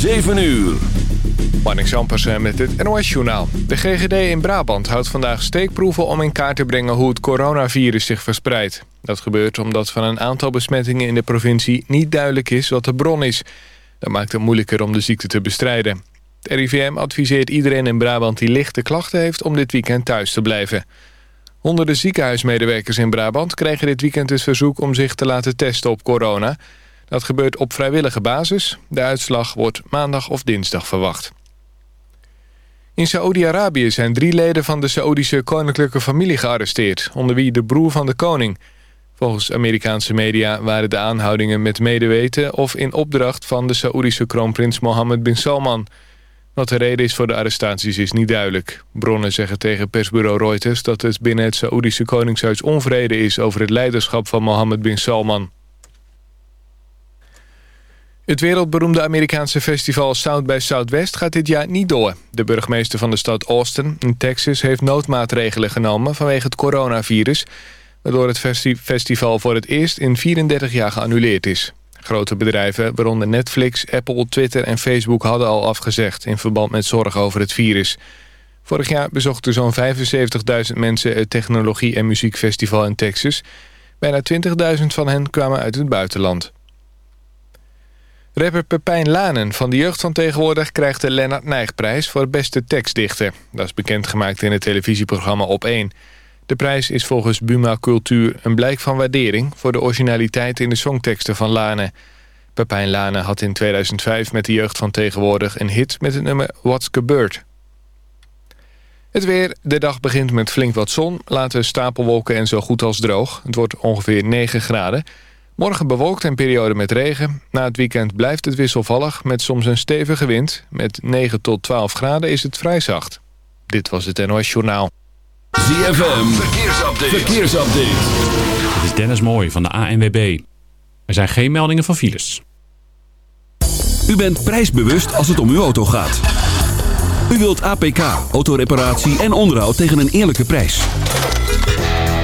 7 uur. Marnik Zampersen met het NOS-journaal. De GGD in Brabant houdt vandaag steekproeven om in kaart te brengen hoe het coronavirus zich verspreidt. Dat gebeurt omdat van een aantal besmettingen in de provincie niet duidelijk is wat de bron is. Dat maakt het moeilijker om de ziekte te bestrijden. Het RIVM adviseert iedereen in Brabant die lichte klachten heeft om dit weekend thuis te blijven. Honderden ziekenhuismedewerkers in Brabant krijgen dit weekend het verzoek om zich te laten testen op corona. Dat gebeurt op vrijwillige basis. De uitslag wordt maandag of dinsdag verwacht. In Saoedi-Arabië zijn drie leden van de Saoedische koninklijke familie gearresteerd... onder wie de broer van de koning. Volgens Amerikaanse media waren de aanhoudingen met medeweten... of in opdracht van de Saoedische kroonprins Mohammed bin Salman. Wat de reden is voor de arrestaties is niet duidelijk. Bronnen zeggen tegen persbureau Reuters... dat het binnen het Saoedische koningshuis onvrede is... over het leiderschap van Mohammed bin Salman. Het wereldberoemde Amerikaanse festival South by Southwest gaat dit jaar niet door. De burgemeester van de stad Austin in Texas heeft noodmaatregelen genomen vanwege het coronavirus, waardoor het festival voor het eerst in 34 jaar geannuleerd is. Grote bedrijven, waaronder Netflix, Apple, Twitter en Facebook hadden al afgezegd in verband met zorg over het virus. Vorig jaar bezochten zo'n 75.000 mensen het technologie- en muziekfestival in Texas. Bijna 20.000 van hen kwamen uit het buitenland. Rapper Pepijn Lanen van de jeugd van tegenwoordig krijgt de Lennart Nijgprijs voor beste tekstdichter. Dat is bekendgemaakt in het televisieprogramma Op 1. De prijs is volgens Buma Cultuur een blijk van waardering voor de originaliteit in de songteksten van Lanen. Pepijn Lanen had in 2005 met de jeugd van tegenwoordig een hit met het nummer What's Gebeurd. Het weer. De dag begint met flink wat zon, later stapelwolken en zo goed als droog. Het wordt ongeveer 9 graden. Morgen bewolkt en periode met regen. Na het weekend blijft het wisselvallig met soms een stevige wind. Met 9 tot 12 graden is het vrij zacht. Dit was het NOS Journaal. ZFM, verkeersupdate. verkeersupdate. Dit is Dennis Mooij van de ANWB. Er zijn geen meldingen van files. U bent prijsbewust als het om uw auto gaat. U wilt APK, autoreparatie en onderhoud tegen een eerlijke prijs.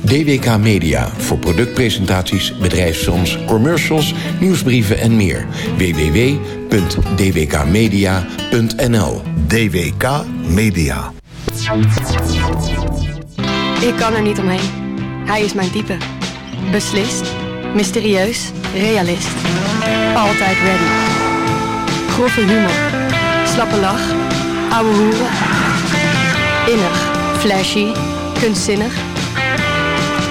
DWK Media voor productpresentaties, bedrijfsfilms, commercials, nieuwsbrieven en meer. www.dwkmedia.nl DWK Media. Ik kan er niet omheen. Hij is mijn type. Beslist, mysterieus, realist. Altijd ready. Grove humor, slappe lach, ouwe hoeren. Innig, flashy, kunstzinnig.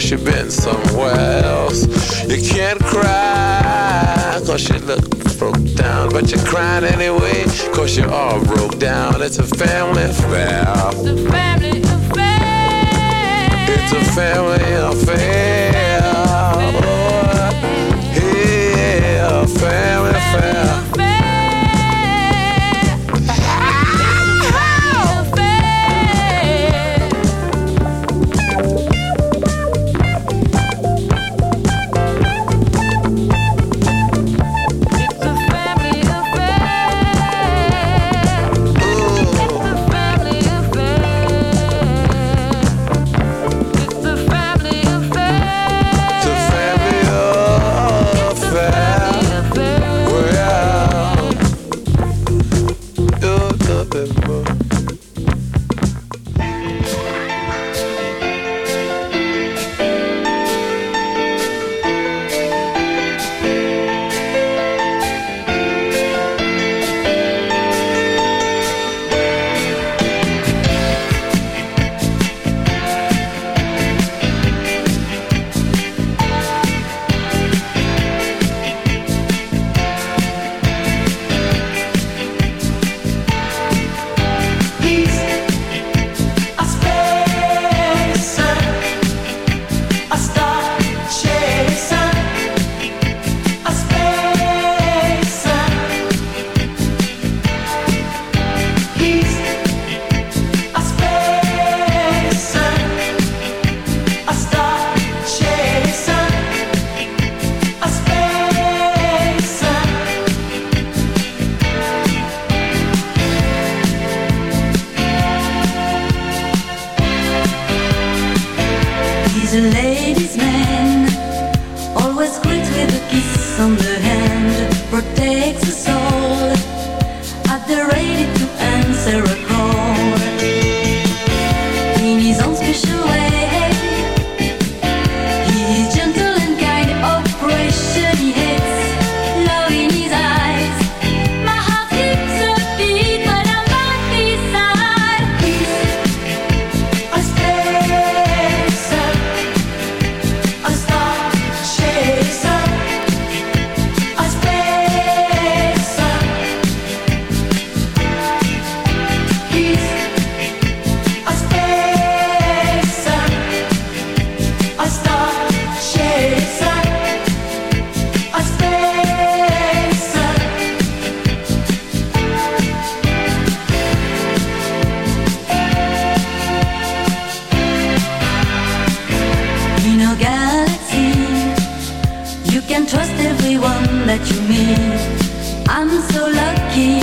Cause been somewhere else. You can't cry cause you look broke down. But you're crying anyway cause you're all broke down. It's a family affair. The family affair. It's a family affair. Can trust everyone that you meet. I'm so lucky,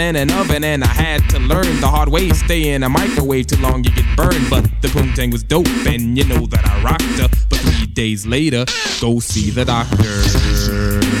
an oven, and I had to learn the hard way. Stay in a microwave too long, you get burned. But the poontang was dope, and you know that I rocked her. But three days later, go see the doctor.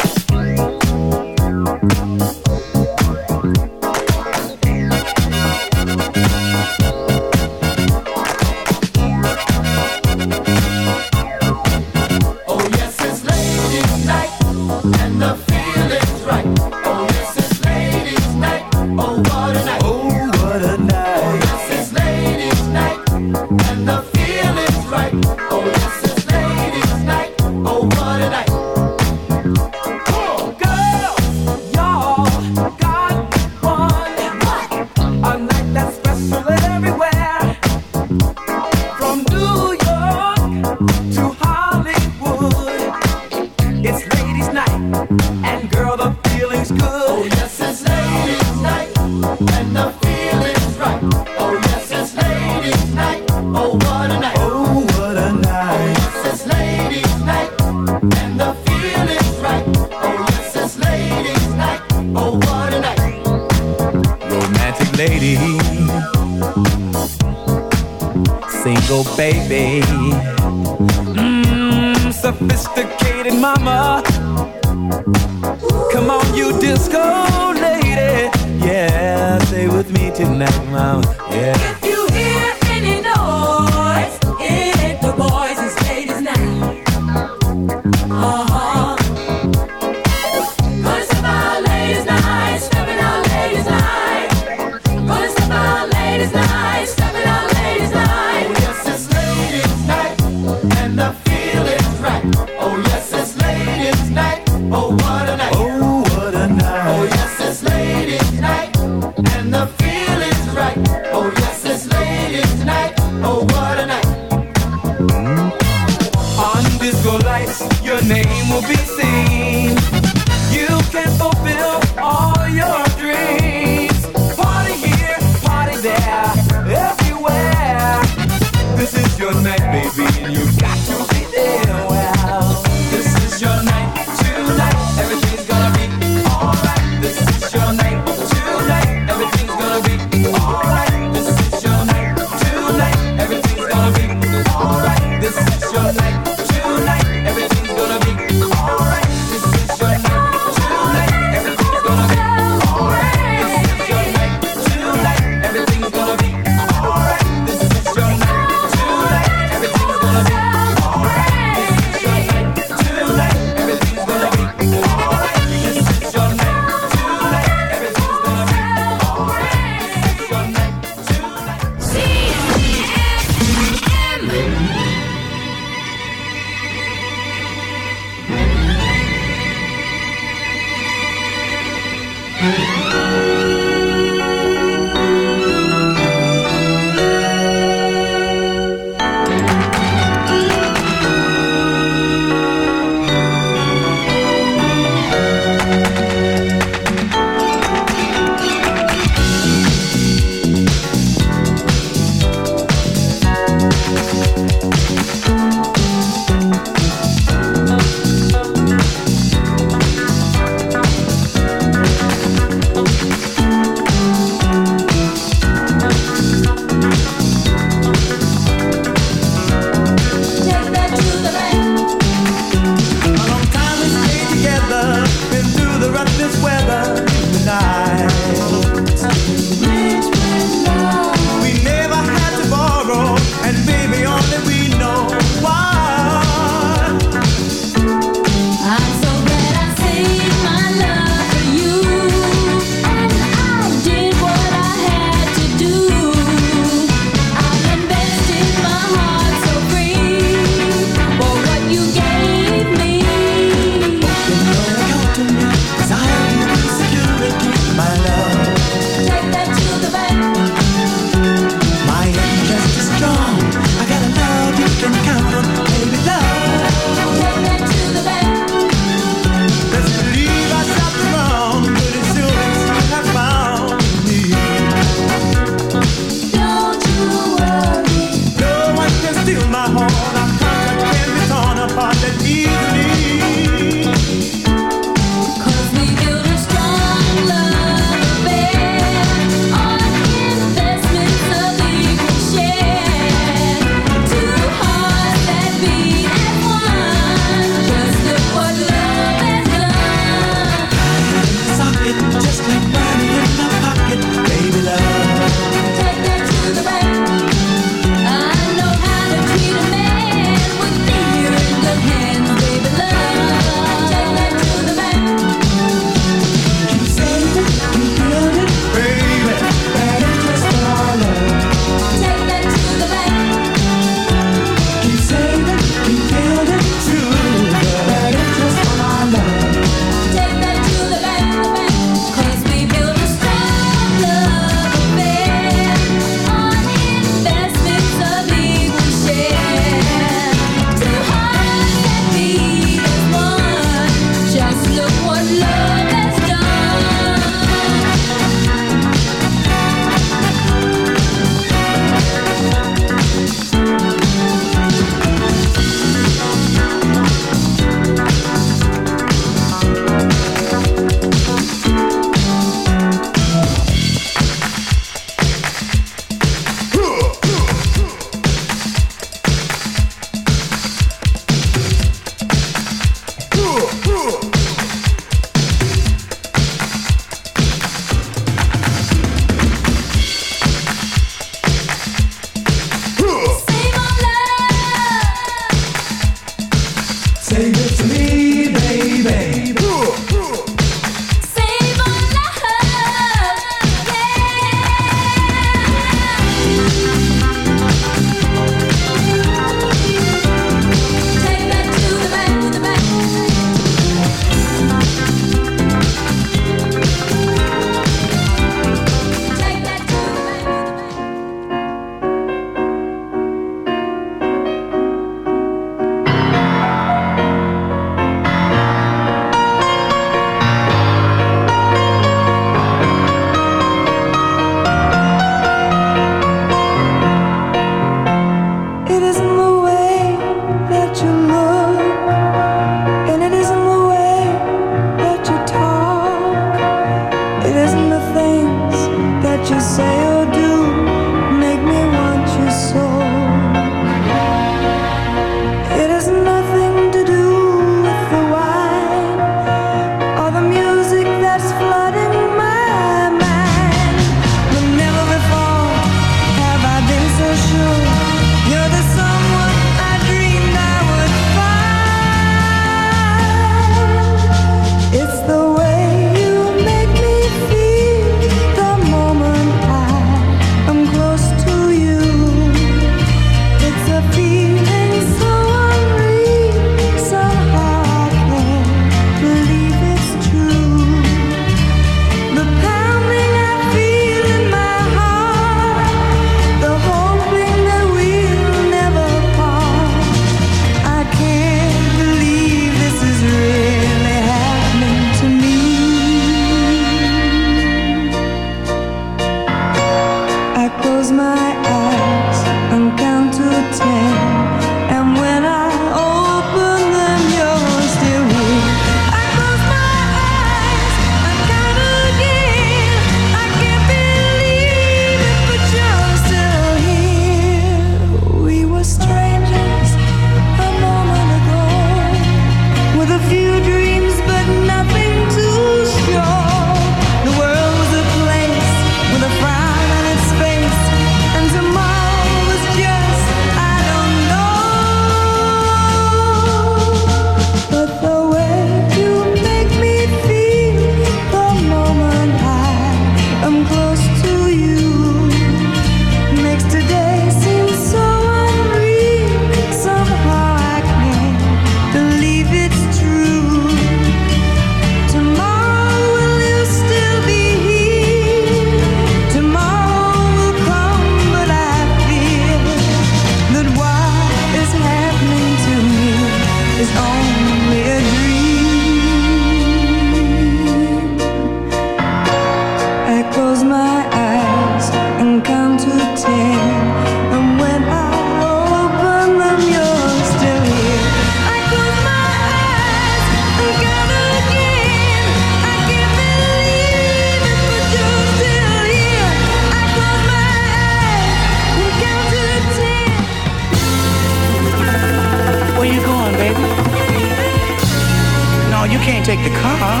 can't take the car.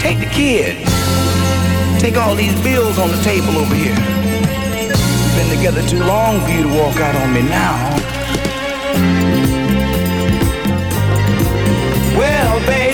Take the kid. Take all these bills on the table over here. Been together too long for you to walk out on me now. Well, baby.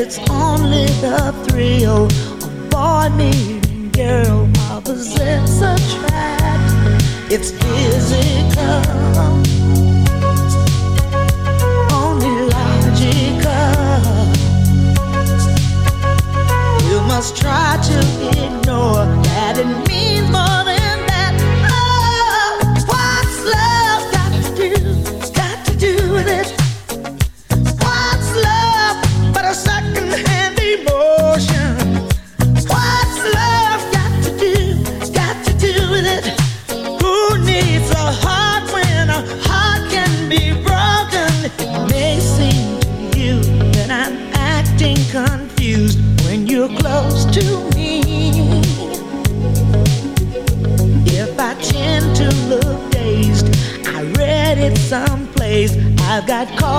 it's only the thrill of boy meeting girl opposites attract. It's physical. must try to ignore that it means more than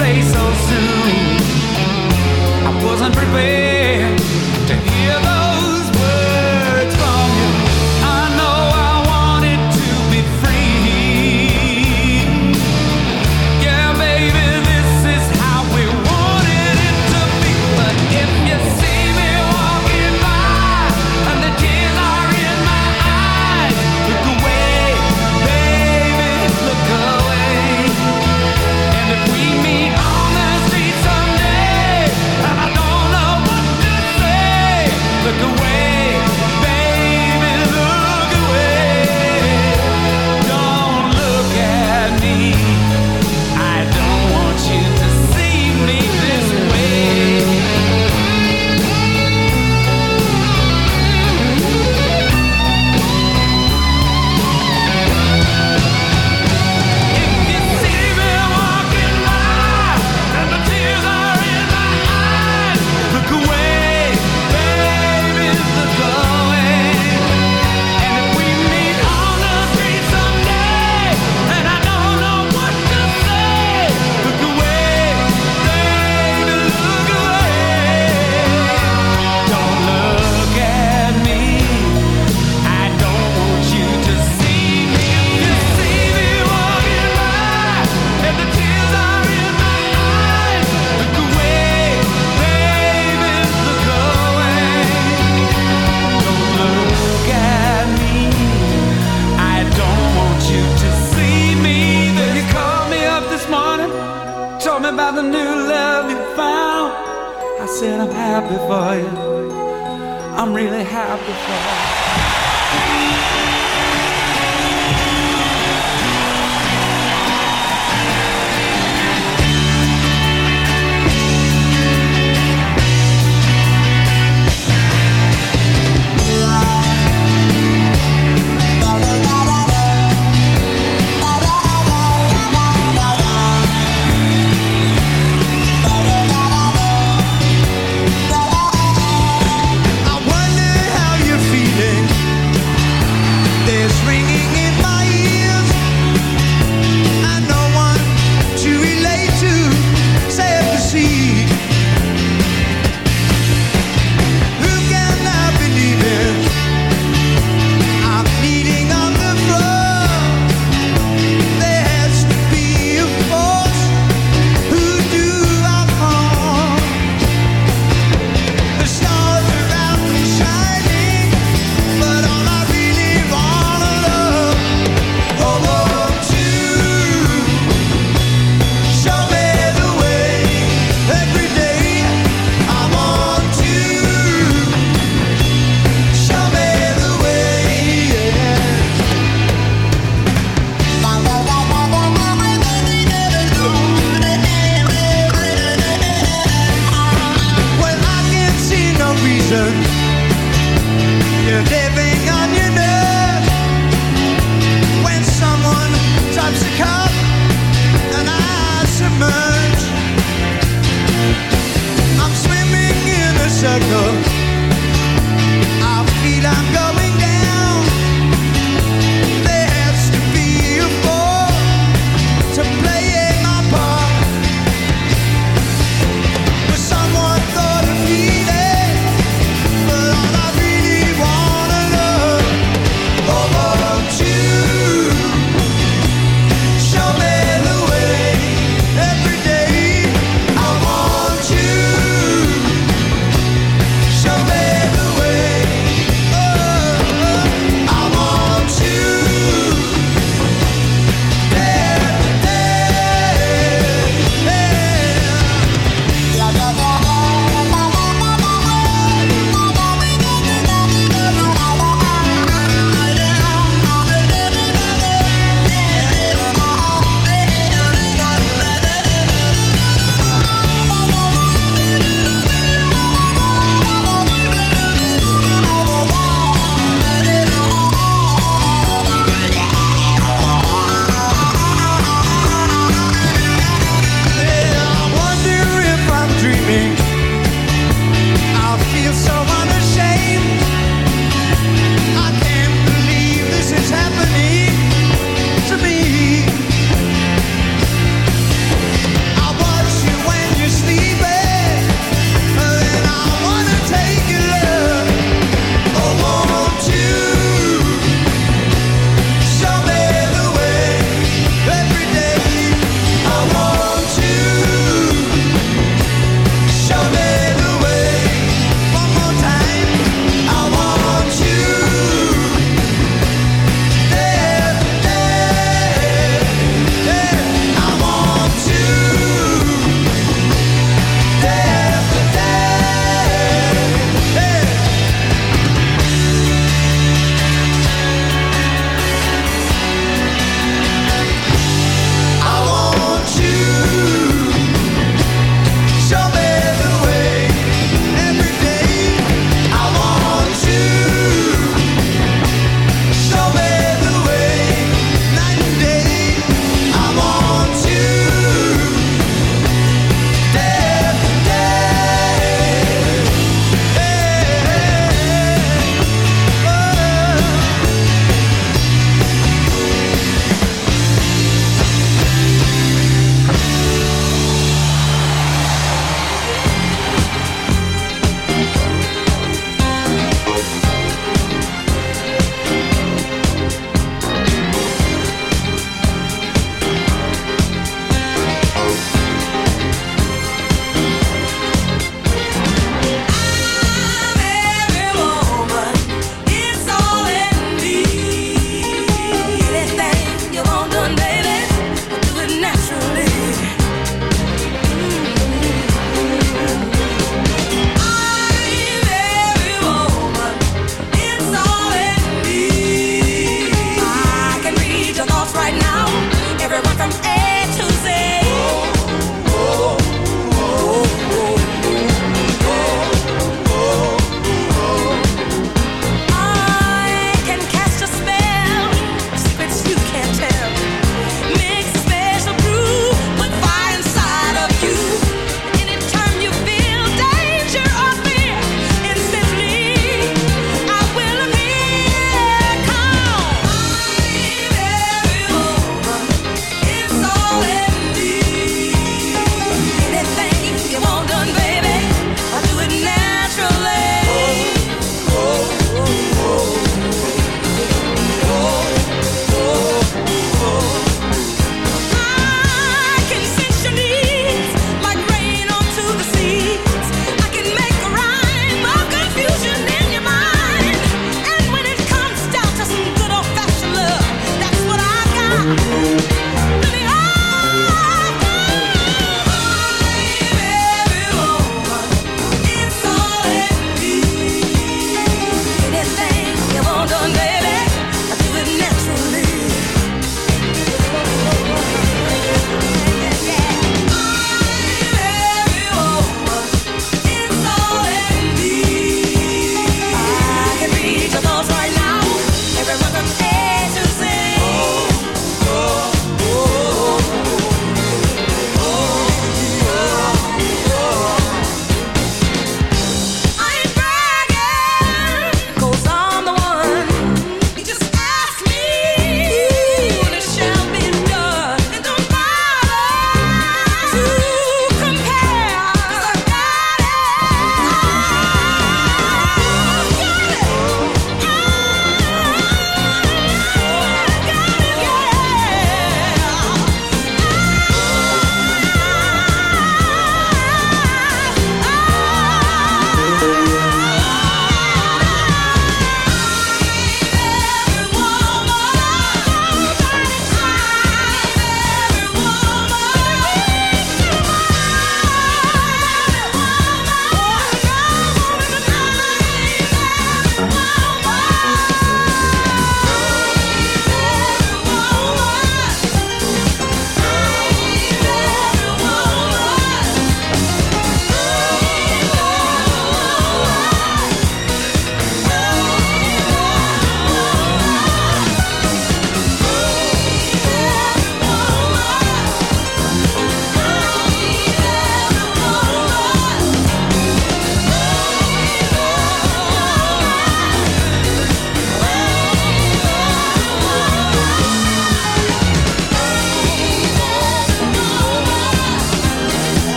place so soon. I wasn't prepared.